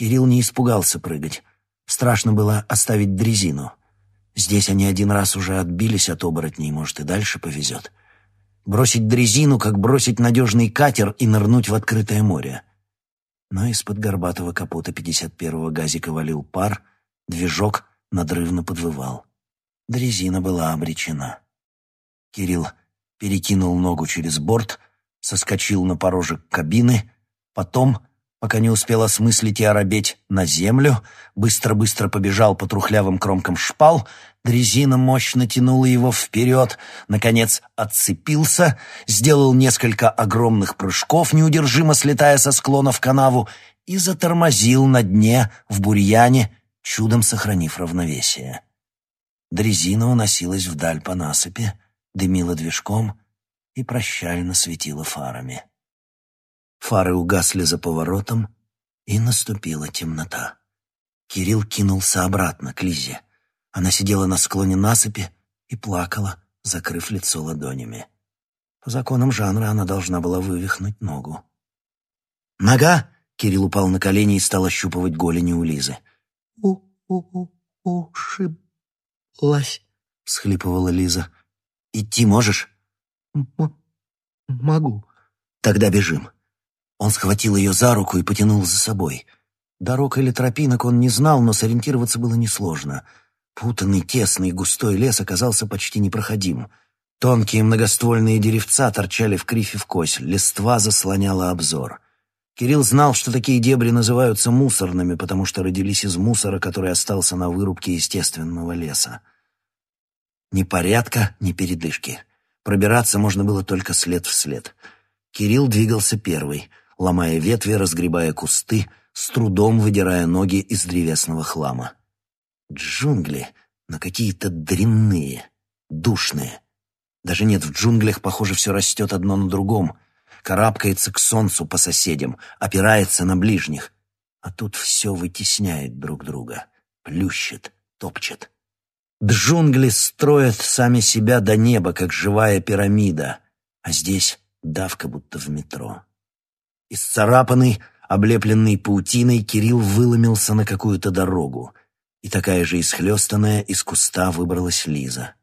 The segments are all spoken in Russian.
Кирилл не испугался прыгать. Страшно было оставить дрезину. Здесь они один раз уже отбились от оборотней, может, и дальше повезет. Бросить дрезину, как бросить надежный катер и нырнуть в открытое море. Но из-под горбатого капота 51-го газика валил пар, движок надрывно подвывал. Дрезина была обречена. Кирилл перекинул ногу через борт, соскочил на порожек кабины, потом пока не успел осмыслить и оробеть на землю, быстро-быстро побежал по трухлявым кромкам шпал, дрезина мощно тянула его вперед, наконец отцепился, сделал несколько огромных прыжков, неудержимо слетая со склона в канаву, и затормозил на дне в бурьяне, чудом сохранив равновесие. Дрезина уносилась вдаль по насыпи, дымила движком и прощально светила фарами. Фары угасли за поворотом, и наступила темнота. Кирилл кинулся обратно к Лизе. Она сидела на склоне насыпи и плакала, закрыв лицо ладонями. По законам жанра она должна была вывихнуть ногу. «Нога!» — Кирилл упал на колени и стал ощупывать голени у Лизы. «У-у-у-ушиблась», — всхлипывала Лиза. «Идти можешь?» М «Могу». «Тогда бежим». Он схватил ее за руку и потянул за собой. Дорог или тропинок он не знал, но сориентироваться было несложно. Путанный, тесный, густой лес оказался почти непроходим. Тонкие многоствольные деревца торчали в крифе в кость, листва заслоняла обзор. Кирилл знал, что такие дебри называются мусорными, потому что родились из мусора, который остался на вырубке естественного леса. Ни порядка, ни передышки. Пробираться можно было только след в след. Кирилл двигался первый — ломая ветви, разгребая кусты, с трудом выдирая ноги из древесного хлама. Джунгли, но какие-то дрянные, душные. Даже нет, в джунглях, похоже, все растет одно на другом. Карабкается к солнцу по соседям, опирается на ближних. А тут все вытесняет друг друга, плющит, топчет. Джунгли строят сами себя до неба, как живая пирамида, а здесь давка будто в метро. Исцарапанный, облепленный паутиной, Кирилл выломился на какую-то дорогу, и такая же исхлестанная из куста выбралась Лиза.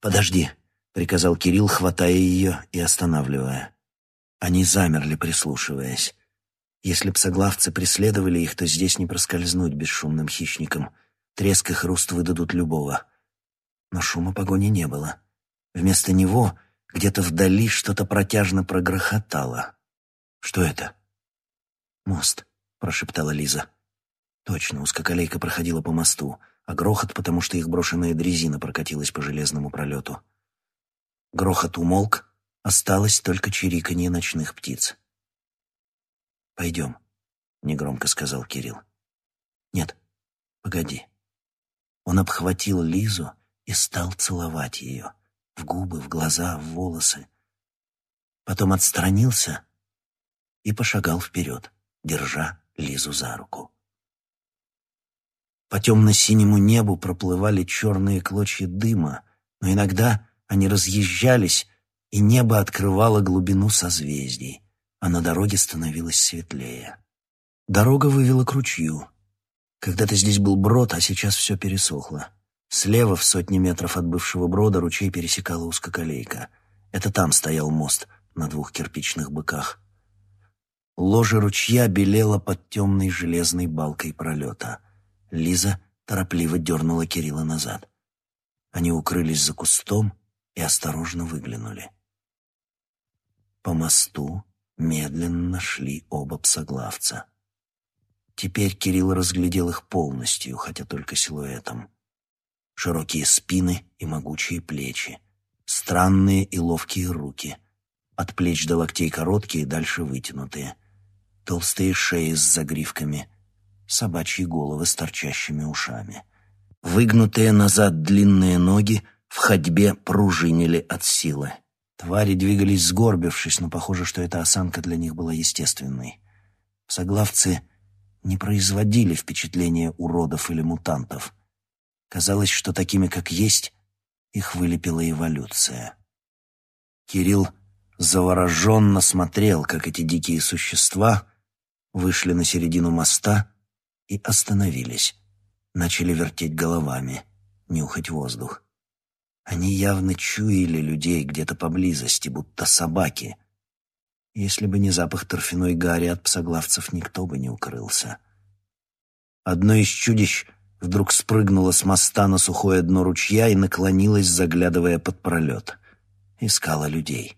«Подожди», — приказал Кирилл, хватая ее и останавливая. Они замерли, прислушиваясь. Если псоглавцы преследовали их, то здесь не проскользнуть бесшумным хищникам. Треск и хруст выдадут любого. Но шума погони не было. Вместо него где-то вдали что-то протяжно прогрохотало. «Что это?» «Мост», — прошептала Лиза. Точно, узкоколейка проходила по мосту, а грохот, потому что их брошенная дрезина прокатилась по железному пролету. Грохот умолк, осталось только чириканье ночных птиц. «Пойдем», — негромко сказал Кирилл. «Нет, погоди». Он обхватил Лизу и стал целовать ее. В губы, в глаза, в волосы. Потом отстранился и пошагал вперед, держа Лизу за руку. По темно-синему небу проплывали черные клочья дыма, но иногда они разъезжались, и небо открывало глубину созвездий, а на дороге становилось светлее. Дорога вывела к ручью. Когда-то здесь был брод, а сейчас все пересохло. Слева, в сотни метров от бывшего брода, ручей пересекала узкоколейка. Это там стоял мост на двух кирпичных быках. Ложе ручья белело под темной железной балкой пролета. Лиза торопливо дернула Кирилла назад. Они укрылись за кустом и осторожно выглянули. По мосту медленно шли оба псоглавца. Теперь Кирилл разглядел их полностью, хотя только силуэтом. Широкие спины и могучие плечи, странные и ловкие руки, от плеч до локтей короткие, дальше вытянутые — толстые шеи с загривками, собачьи головы с торчащими ушами. Выгнутые назад длинные ноги в ходьбе пружинили от силы. Твари двигались сгорбившись, но похоже, что эта осанка для них была естественной. Соглавцы не производили впечатления уродов или мутантов. Казалось, что такими, как есть, их вылепила эволюция. Кирилл завороженно смотрел, как эти дикие существа вышли на середину моста и остановились. Начали вертеть головами, нюхать воздух. Они явно чуяли людей где-то поблизости, будто собаки. Если бы не запах торфяной гари от псоглавцев, никто бы не укрылся. Одно из чудищ вдруг спрыгнуло с моста на сухое дно ручья и наклонилось, заглядывая под пролет. Искала людей.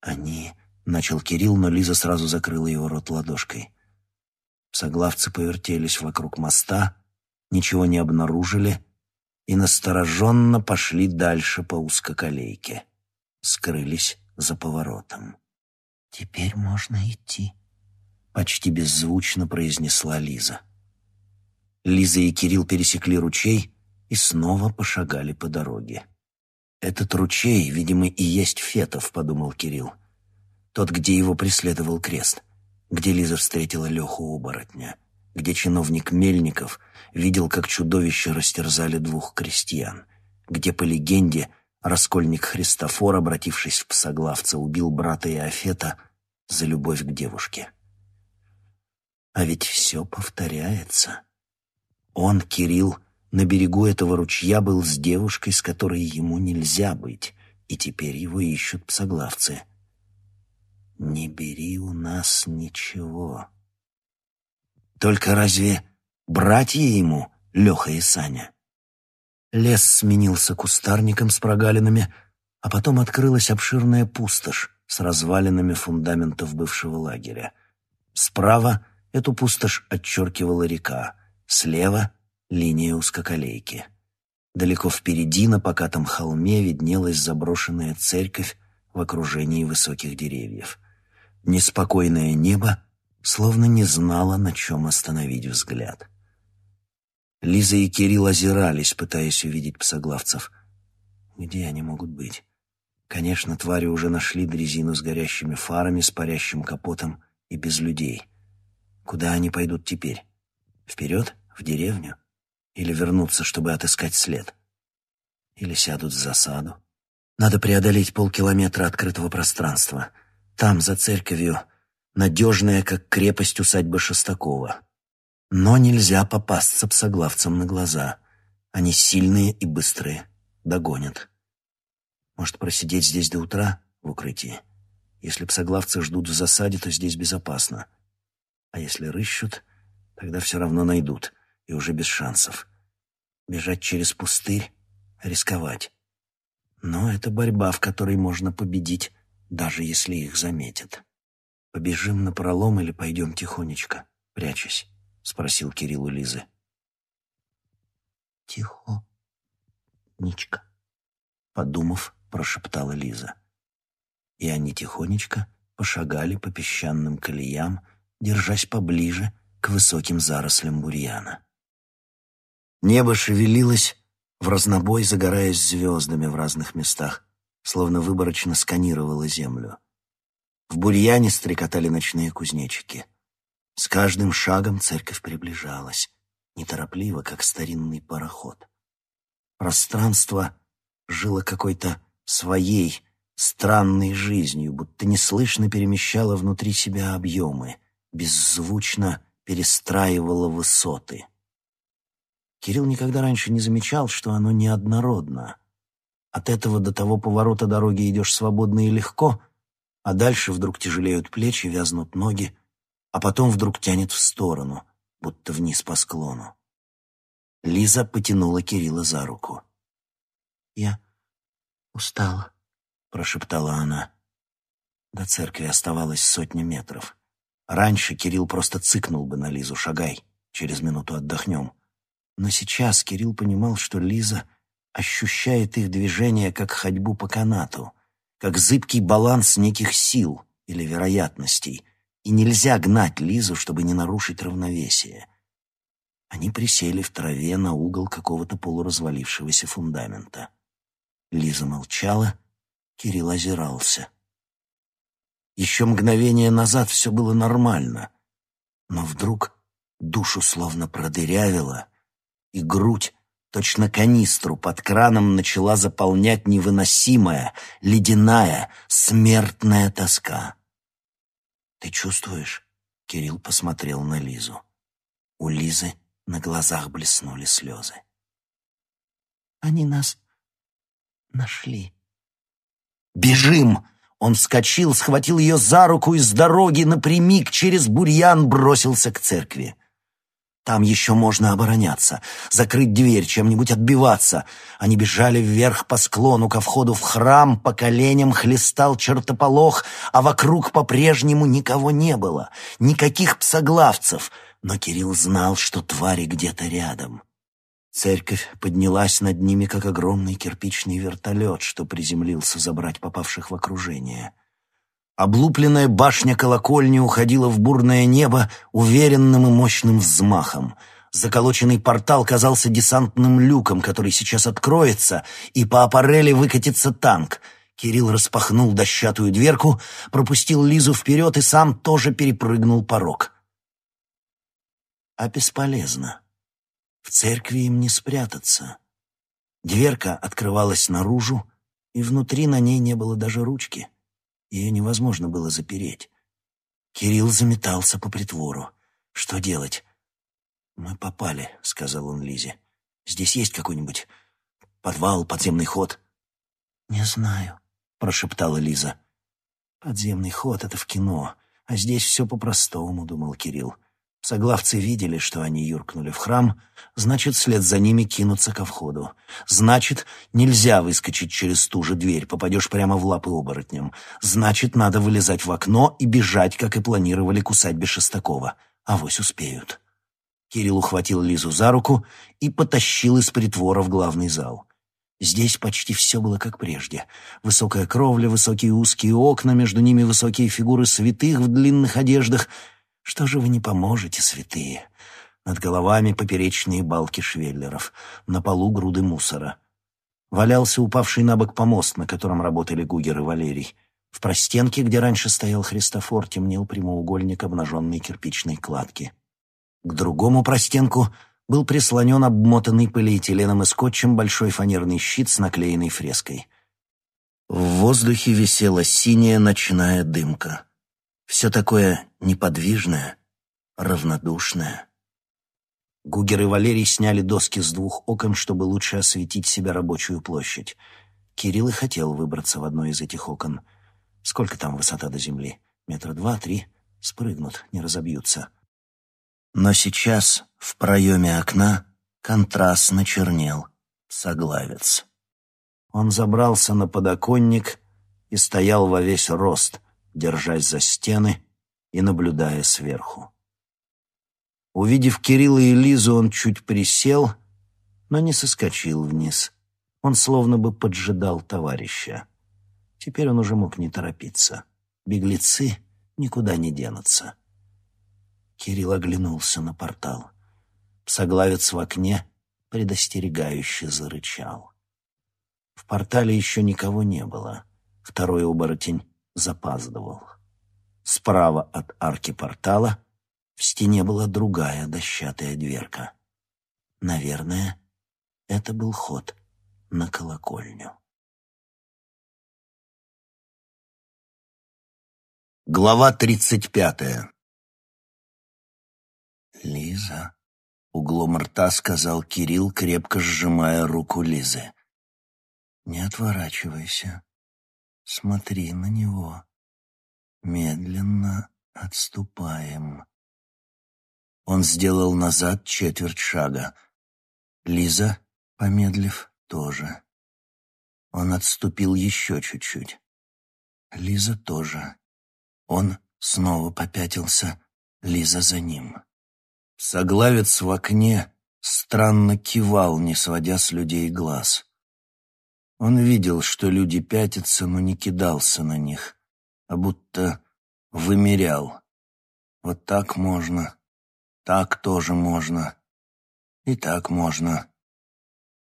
«Они...» — начал Кирилл, но Лиза сразу закрыла его рот ладошкой. Соглавцы повертелись вокруг моста, ничего не обнаружили и настороженно пошли дальше по узкоколейке. Скрылись за поворотом. «Теперь можно идти», — почти беззвучно произнесла Лиза. Лиза и Кирилл пересекли ручей и снова пошагали по дороге. «Этот ручей, видимо, и есть Фетов», — подумал Кирилл. «Тот, где его преследовал крест, где Лиза встретила Леху оборотня, где чиновник Мельников видел, как чудовище растерзали двух крестьян, где, по легенде, раскольник Христофор, обратившись в псоглавца, убил брата Иофета за любовь к девушке. А ведь все повторяется. Он, Кирилл, на берегу этого ручья был с девушкой, с которой ему нельзя быть, и теперь его ищут псоглавцы. «Не бери у нас ничего». Только разве братья ему, Леха и Саня? Лес сменился кустарником с прогалинами, а потом открылась обширная пустошь с развалинами фундаментов бывшего лагеря. Справа эту пустошь отчеркивала река, слева линия узкоколейки. Далеко впереди, на покатом холме, виднелась заброшенная церковь в окружении высоких деревьев. Неспокойное небо словно не знало, на чем остановить взгляд. Лиза и Кирилл озирались, пытаясь увидеть псоглавцев. Где они могут быть? Конечно, твари уже нашли дрезину с горящими фарами, с парящим капотом и без людей. Куда они пойдут теперь? Вперед? В деревню? Или вернуться, чтобы отыскать след? Или сядут в засаду? Надо преодолеть полкилометра открытого пространства. Там, за церковью, надежная, как крепость усадьбы Шестакова. Но нельзя попасться псоглавцам на глаза. Они сильные и быстрые. Догонят. Может, просидеть здесь до утра в укрытии? Если псоглавцы ждут в засаде, то здесь безопасно. А если рыщут, тогда все равно найдут и уже без шансов. Бежать через пустырь — рисковать. Но это борьба, в которой можно победить, даже если их заметят. «Побежим на пролом или пойдем тихонечко, прячась?» — спросил Кирилл у Лизы. «Тихо, Ничка», — подумав, прошептала Лиза. И они тихонечко пошагали по песчаным колеям, держась поближе к высоким зарослям бурьяна. Небо шевелилось, в разнобой загораясь звездами в разных местах, словно выборочно сканировало землю. В бурьяне стрекотали ночные кузнечики. С каждым шагом церковь приближалась, неторопливо, как старинный пароход. Пространство жило какой-то своей, странной жизнью, будто неслышно перемещало внутри себя объемы, беззвучно перестраивало высоты. Кирилл никогда раньше не замечал, что оно неоднородно. От этого до того поворота дороги идешь свободно и легко, а дальше вдруг тяжелеют плечи, вязнут ноги, а потом вдруг тянет в сторону, будто вниз по склону. Лиза потянула Кирилла за руку. «Я устала», — прошептала она. До церкви оставалось сотни метров. Раньше Кирилл просто цыкнул бы на Лизу «Шагай, через минуту отдохнем». Но сейчас Кирилл понимал, что Лиза ощущает их движение как ходьбу по канату, как зыбкий баланс неких сил или вероятностей, и нельзя гнать Лизу, чтобы не нарушить равновесие. Они присели в траве на угол какого-то полуразвалившегося фундамента. Лиза молчала, Кирилл озирался. Еще мгновение назад все было нормально, но вдруг душу словно продырявило — и грудь, точно канистру под краном начала заполнять невыносимая, ледяная, смертная тоска. «Ты чувствуешь?» — Кирилл посмотрел на Лизу. У Лизы на глазах блеснули слезы. «Они нас нашли». «Бежим!» Он вскочил, схватил ее за руку и с дороги напрямик через бурьян бросился к церкви. Там еще можно обороняться, закрыть дверь, чем-нибудь отбиваться. Они бежали вверх по склону ко входу в храм, по коленям хлестал чертополох, а вокруг по-прежнему никого не было, никаких псоглавцев. Но Кирилл знал, что твари где-то рядом. Церковь поднялась над ними, как огромный кирпичный вертолет, что приземлился забрать попавших в окружение. Облупленная башня колокольни уходила в бурное небо уверенным и мощным взмахом. Заколоченный портал казался десантным люком, который сейчас откроется, и по аппарели выкатится танк. Кирилл распахнул дощатую дверку, пропустил Лизу вперед и сам тоже перепрыгнул порог. А бесполезно. В церкви им не спрятаться. Дверка открывалась наружу, и внутри на ней не было даже ручки. Ее невозможно было запереть. Кирилл заметался по притвору. Что делать? «Мы попали», — сказал он Лизе. «Здесь есть какой-нибудь подвал, подземный ход?» «Не знаю», — прошептала Лиза. «Подземный ход — это в кино, а здесь все по-простому», — думал Кирилл. Соглавцы видели, что они юркнули в храм, значит, вслед за ними кинуться ко входу. Значит, нельзя выскочить через ту же дверь, попадешь прямо в лапы оборотням. Значит, надо вылезать в окно и бежать, как и планировали к усадьбе Шестакова. Авось успеют. Кирилл ухватил Лизу за руку и потащил из притвора в главный зал. Здесь почти все было как прежде. Высокая кровля, высокие узкие окна, между ними высокие фигуры святых в длинных одеждах — что же вы не поможете, святые? Над головами поперечные балки швеллеров, на полу груды мусора. Валялся упавший на бок помост, на котором работали Гугер и Валерий. В простенке, где раньше стоял Христофор, темнел прямоугольник обнаженной кирпичной кладки. К другому простенку был прислонен обмотанный полиэтиленом и скотчем большой фанерный щит с наклеенной фреской. В воздухе висела синяя ночная дымка. Все такое неподвижное, равнодушное. Гугер и Валерий сняли доски с двух окон, чтобы лучше осветить себе рабочую площадь. Кирилл и хотел выбраться в одно из этих окон. Сколько там высота до земли? Метра два-три. Спрыгнут, не разобьются. Но сейчас в проеме окна контрастно чернел соглавец. Он забрался на подоконник и стоял во весь рост — держась за стены и наблюдая сверху. Увидев Кирилла и Лизу, он чуть присел, но не соскочил вниз. Он словно бы поджидал товарища. Теперь он уже мог не торопиться. Беглецы никуда не денутся. Кирилл оглянулся на портал. Псоглавец в окне предостерегающе зарычал. В портале еще никого не было. Второй оборотень запаздывал. Справа от арки портала в стене была другая дощатая дверка. Наверное, это был ход на колокольню. Глава тридцать пятая «Лиза», — углом рта сказал Кирилл, крепко сжимая руку Лизы. «Не отворачивайся. Смотри на него. Медленно отступаем. Он сделал назад четверть шага. Лиза, помедлив, тоже. Он отступил еще чуть-чуть. Лиза тоже. Он снова попятился, Лиза за ним. Соглавец в окне странно кивал, не сводя с людей глаз. Он видел, что люди пятятся, но не кидался на них, а будто вымерял. Вот так можно, так тоже можно, и так можно.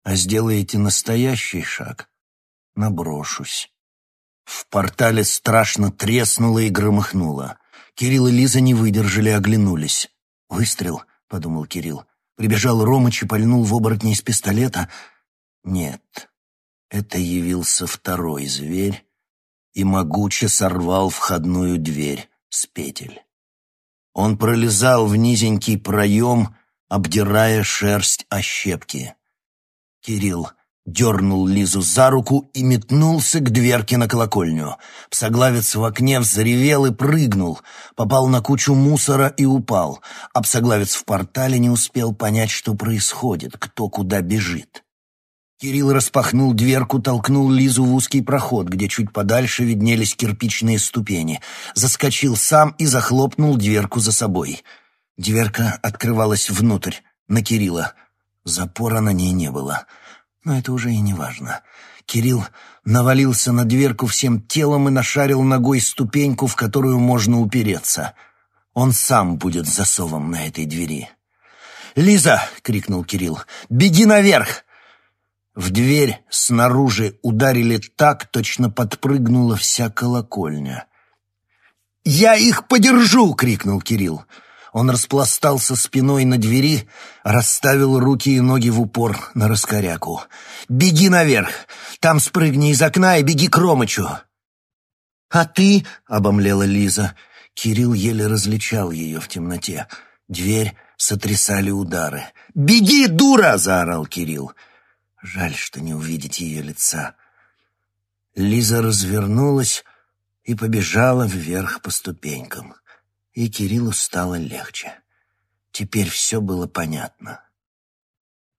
А сделаете настоящий шаг — наброшусь. В портале страшно треснуло и громыхнуло. Кирилл и Лиза не выдержали, оглянулись. «Выстрел», — подумал Кирилл. Прибежал Ромыч и пальнул в оборотня из пистолета. «Нет, это явился второй зверь и могуче сорвал входную дверь, с петель. Он пролезал в низенький проем, обдирая шерсть о щепки. Кирилл дернул Лизу за руку и метнулся к дверке на колокольню. Псоглавец в окне взревел и прыгнул, попал на кучу мусора и упал, а псоглавец в портале не успел понять, что происходит, кто куда бежит. Кирилл распахнул дверку, толкнул Лизу в узкий проход, где чуть подальше виднелись кирпичные ступени, заскочил сам и захлопнул дверку за собой. Дверка открывалась внутрь, на Кирилла. Запора на ней не было. Но это уже и не важно. Кирилл навалился на дверку всем телом и нашарил ногой ступеньку, в которую можно упереться. Он сам будет засовом на этой двери. «Лиза!» — крикнул Кирилл. «Беги наверх! В дверь снаружи ударили так, точно подпрыгнула вся колокольня. «Я их подержу!» — крикнул Кирилл. Он распластался спиной на двери, расставил руки и ноги в упор на раскоряку. «Беги наверх! Там спрыгни из окна и беги к Ромычу!» «А ты?» — обомлела Лиза. Кирилл еле различал ее в темноте. Дверь сотрясали удары. «Беги, дура!» — заорал Кирилл. Жаль, что не увидеть ее лица. Лиза развернулась и побежала вверх по ступенькам. И Кириллу стало легче. Теперь все было понятно.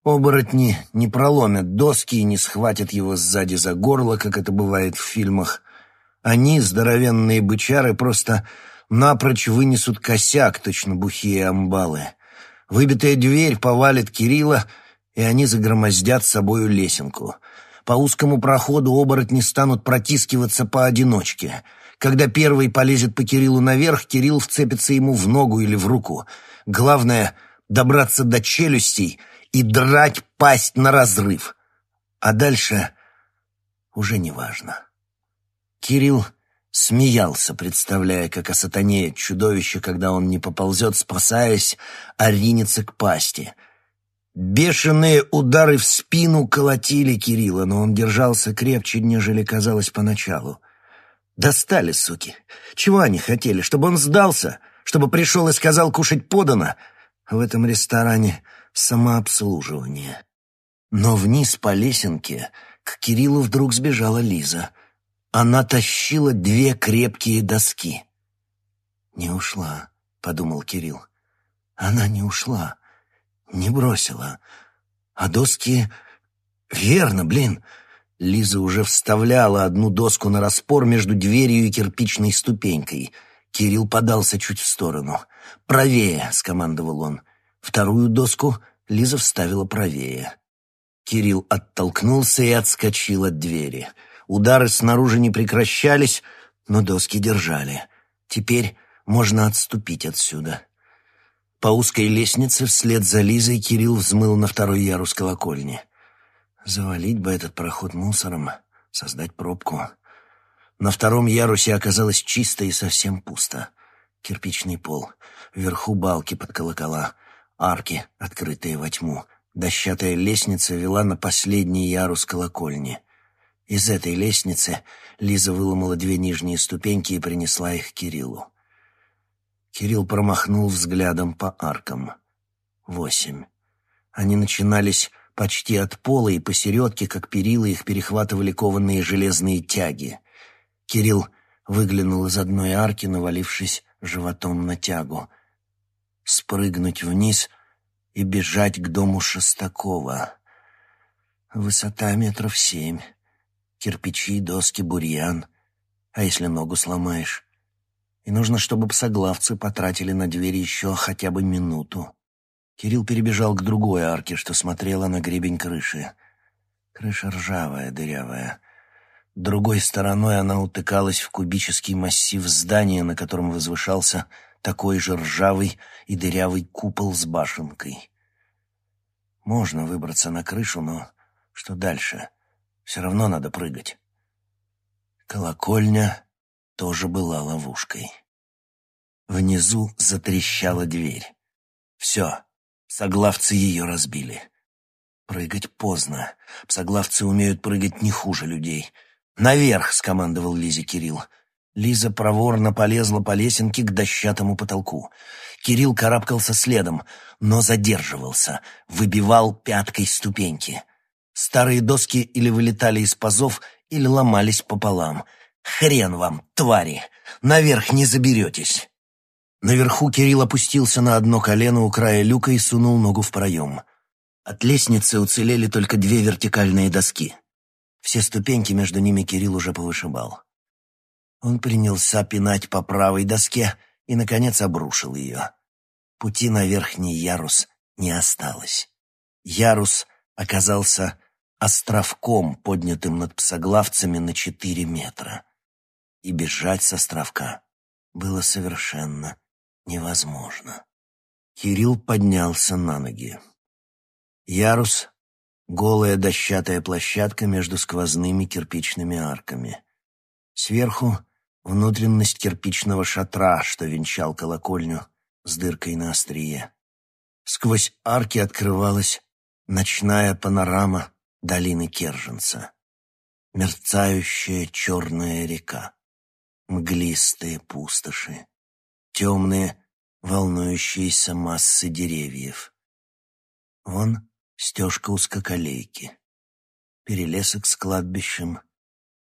Оборотни не проломят доски и не схватят его сзади за горло, как это бывает в фильмах. Они, здоровенные бычары, просто напрочь вынесут косяк, точно бухие амбалы. Выбитая дверь повалит Кирилла, и они загромоздят собою лесенку. По узкому проходу оборотни станут протискиваться поодиночке. Когда первый полезет по Кириллу наверх, Кирилл вцепится ему в ногу или в руку. Главное — добраться до челюстей и драть пасть на разрыв. А дальше уже не важно. Кирилл смеялся, представляя, как осатанеет чудовище, когда он не поползет, спасаясь, а ринется к пасти — Бешеные удары в спину колотили Кирилла, но он держался крепче, нежели казалось поначалу. Достали, суки. Чего они хотели? Чтобы он сдался? Чтобы пришел и сказал кушать подано? В этом ресторане самообслуживание. Но вниз по лесенке к Кириллу вдруг сбежала Лиза. Она тащила две крепкие доски. «Не ушла», — подумал Кирилл. «Она не ушла» не бросила. А доски... Верно, блин. Лиза уже вставляла одну доску на распор между дверью и кирпичной ступенькой. Кирилл подался чуть в сторону. «Правее!» — скомандовал он. Вторую доску Лиза вставила правее. Кирилл оттолкнулся и отскочил от двери. Удары снаружи не прекращались, но доски держали. Теперь можно отступить отсюда. По узкой лестнице вслед за Лизой Кирилл взмыл на второй ярус колокольни. Завалить бы этот проход мусором, создать пробку. На втором ярусе оказалось чисто и совсем пусто. Кирпичный пол, вверху балки под колокола, арки, открытые во тьму. Дощатая лестница вела на последний ярус колокольни. Из этой лестницы Лиза выломала две нижние ступеньки и принесла их Кириллу. Кирилл промахнул взглядом по аркам. Восемь. Они начинались почти от пола, и посередке, как перила, их перехватывали кованные железные тяги. Кирилл выглянул из одной арки, навалившись животом на тягу. Спрыгнуть вниз и бежать к дому Шестакова. Высота метров семь. Кирпичи, доски, бурьян. А если ногу сломаешь? И нужно, чтобы псоглавцы потратили на дверь еще хотя бы минуту. Кирилл перебежал к другой арке, что смотрела на гребень крыши. Крыша ржавая, дырявая. Другой стороной она утыкалась в кубический массив здания, на котором возвышался такой же ржавый и дырявый купол с башенкой. Можно выбраться на крышу, но что дальше? Все равно надо прыгать. Колокольня тоже была ловушкой. Внизу затрещала дверь. Все, соглавцы ее разбили. Прыгать поздно. Псоглавцы умеют прыгать не хуже людей. «Наверх!» — скомандовал Лизе Кирилл. Лиза проворно полезла по лесенке к дощатому потолку. Кирилл карабкался следом, но задерживался, выбивал пяткой ступеньки. Старые доски или вылетали из пазов, или ломались пополам. «Хрен вам, твари! Наверх не заберетесь!» Наверху Кирилл опустился на одно колено у края люка и сунул ногу в проем. От лестницы уцелели только две вертикальные доски. Все ступеньки между ними Кирилл уже повышибал. Он принялся пинать по правой доске и, наконец, обрушил ее. Пути на верхний ярус не осталось. Ярус оказался островком, поднятым над псоглавцами на четыре метра. И бежать с островка было совершенно невозможно. Кирилл поднялся на ноги. Ярус — голая дощатая площадка между сквозными кирпичными арками. Сверху — внутренность кирпичного шатра, что венчал колокольню с дыркой на острие. Сквозь арки открывалась ночная панорама долины Керженца. Мерцающая черная река, мглистые пустоши, темные, волнующиеся массы деревьев. Вон стежка узкоколейки, перелесок с кладбищем,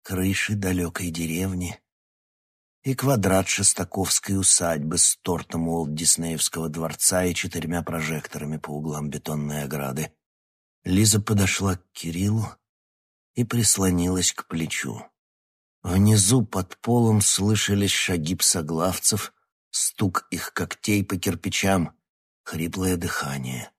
крыши далекой деревни и квадрат шестаковской усадьбы с тортом Уолт-Диснеевского дворца и четырьмя прожекторами по углам бетонной ограды. Лиза подошла к Кириллу и прислонилась к плечу. Внизу под полом слышались шаги псоглавцев, стук их когтей по кирпичам, хриплое дыхание.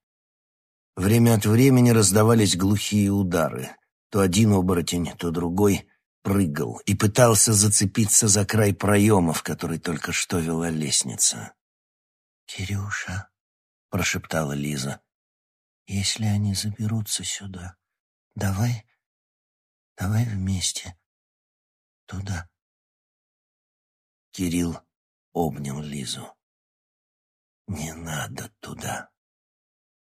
Время от времени раздавались глухие удары. То один оборотень, то другой прыгал и пытался зацепиться за край проема, в который только что вела лестница. «Кирюша», — прошептала Лиза, — «если они заберутся сюда, давай, давай вместе туда». Кирилл обнял Лизу. «Не надо туда.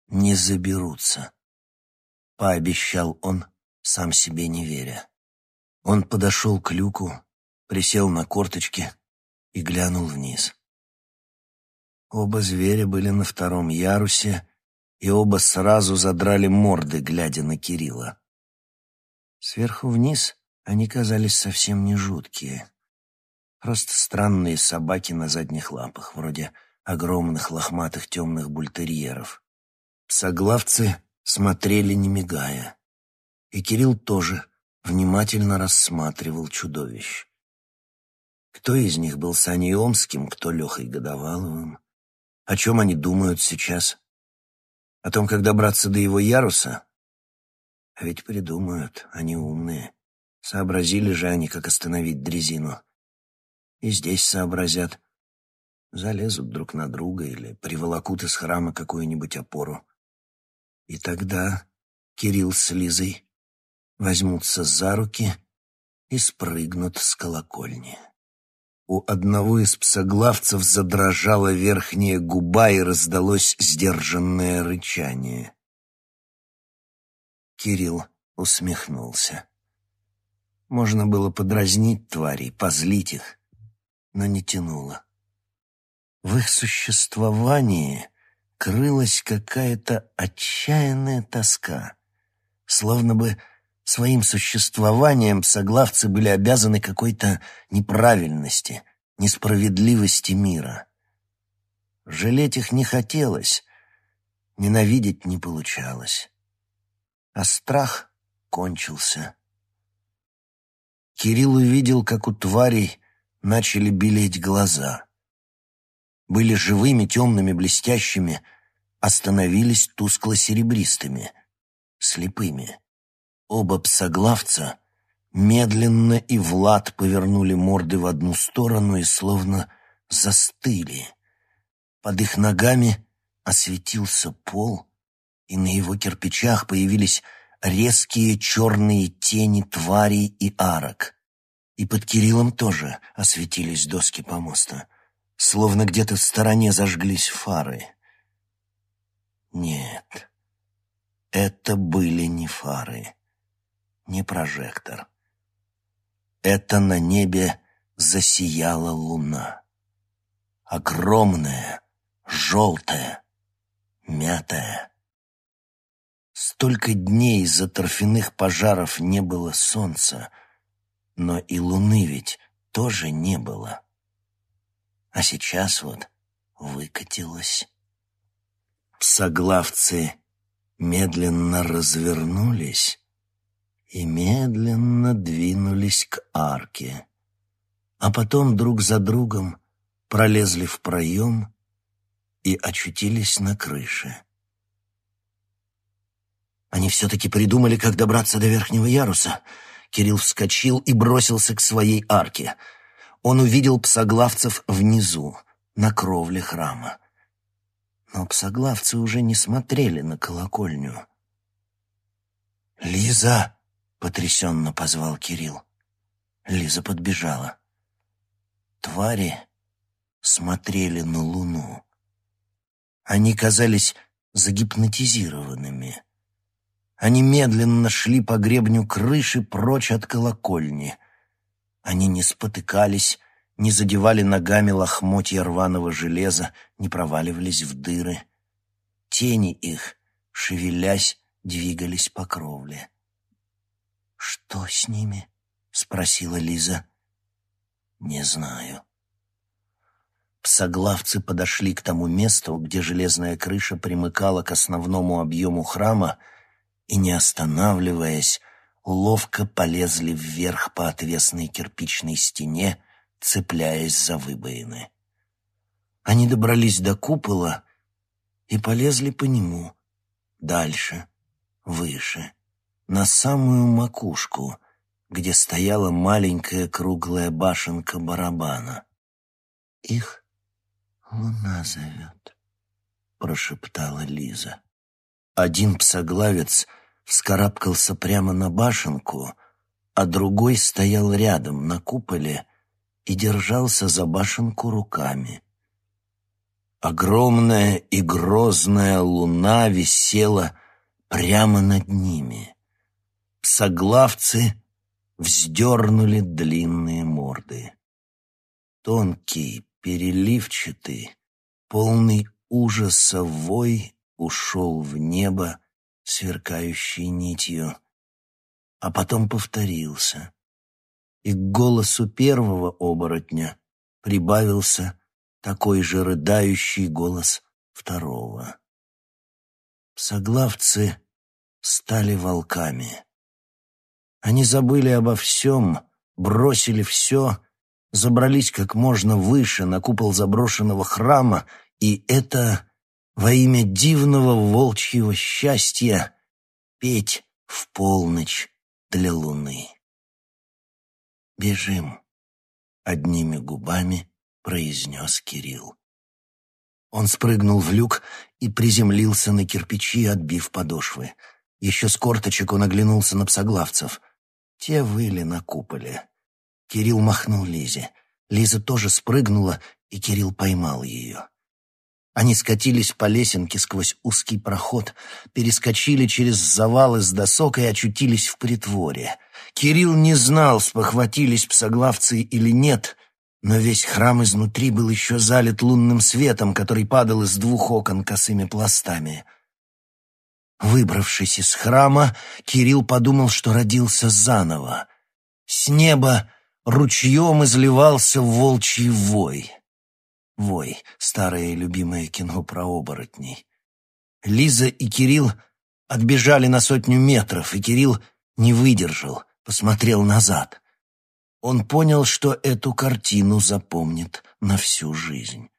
Не заберутся», — пообещал он, сам себе не веря. Он подошел к люку, присел на корточки и глянул вниз. Оба зверя были на втором ярусе, и оба сразу задрали морды, глядя на Кирилла. Сверху вниз они казались совсем не жуткие. Просто странные собаки на задних лапах, вроде огромных лохматых темных бультерьеров. Псоглавцы смотрели, не мигая. И Кирилл тоже внимательно рассматривал чудовищ. Кто из них был Саней Омским, кто Лехой Годоваловым? О чем они думают сейчас? О том, как добраться до его яруса? А ведь придумают, они умные. Сообразили же они, как остановить дрезину и здесь сообразят. Залезут друг на друга или приволокут из храма какую-нибудь опору. И тогда Кирилл с Лизой возьмутся за руки и спрыгнут с колокольни. У одного из псоглавцев задрожала верхняя губа и раздалось сдержанное рычание. Кирилл усмехнулся. Можно было подразнить тварей, позлить их но не тянуло. В их существовании крылась какая-то отчаянная тоска, словно бы своим существованием соглавцы были обязаны какой-то неправильности, несправедливости мира. Жалеть их не хотелось, ненавидеть не получалось. А страх кончился. Кирилл увидел, как у тварей начали белеть глаза. Были живыми, темными, блестящими, остановились тускло-серебристыми, слепыми. Оба псоглавца медленно и Влад повернули морды в одну сторону и словно застыли. Под их ногами осветился пол, и на его кирпичах появились резкие черные тени тварей и арок. И под Кириллом тоже осветились доски помоста, словно где-то в стороне зажглись фары. Нет, это были не фары, не прожектор. Это на небе засияла луна. Огромная, желтая, мятая. Столько дней из-за торфяных пожаров не было солнца, но и луны ведь тоже не было. А сейчас вот выкатилась. Псоглавцы медленно развернулись и медленно двинулись к арке, а потом друг за другом пролезли в проем и очутились на крыше. Они все-таки придумали, как добраться до верхнего яруса. Кирилл вскочил и бросился к своей арке. Он увидел псоглавцев внизу, на кровле храма. Но псоглавцы уже не смотрели на колокольню. «Лиза!» — потрясенно позвал Кирилл. Лиза подбежала. Твари смотрели на луну. Они казались загипнотизированными. Они медленно шли по гребню крыши прочь от колокольни. Они не спотыкались, не задевали ногами лохмотья рваного железа, не проваливались в дыры. Тени их, шевелясь, двигались по кровле. «Что с ними?» — спросила Лиза. «Не знаю». Псоглавцы подошли к тому месту, где железная крыша примыкала к основному объему храма, и, не останавливаясь, ловко полезли вверх по отвесной кирпичной стене, цепляясь за выбоины. Они добрались до купола и полезли по нему, дальше, выше, на самую макушку, где стояла маленькая круглая башенка барабана. «Их луна зовет», — прошептала Лиза. Один псоглавец вскарабкался прямо на башенку, а другой стоял рядом на куполе и держался за башенку руками. Огромная и грозная луна висела прямо над ними. Псоглавцы вздернули длинные морды. Тонкий, переливчатый, полный ужаса вой ушел в небо, сверкающей нитью, а потом повторился. И к голосу первого оборотня прибавился такой же рыдающий голос второго. Соглавцы стали волками. Они забыли обо всем, бросили все, забрались как можно выше на купол заброшенного храма, и это во имя дивного волчьего счастья петь в полночь для луны. «Бежим», — одними губами произнес Кирилл. Он спрыгнул в люк и приземлился на кирпичи, отбив подошвы. Еще с корточек он оглянулся на псоглавцев. Те выли на куполе. Кирилл махнул Лизе. Лиза тоже спрыгнула, и Кирилл поймал ее. Они скатились по лесенке сквозь узкий проход, перескочили через завалы с досок и очутились в притворе. Кирилл не знал, спохватились псоглавцы или нет, но весь храм изнутри был еще залит лунным светом, который падал из двух окон косыми пластами. Выбравшись из храма, Кирилл подумал, что родился заново. С неба ручьем изливался волчий вой. Вой, старое любимое кино про оборотней. Лиза и Кирилл отбежали на сотню метров, и Кирилл не выдержал, посмотрел назад. Он понял, что эту картину запомнит на всю жизнь.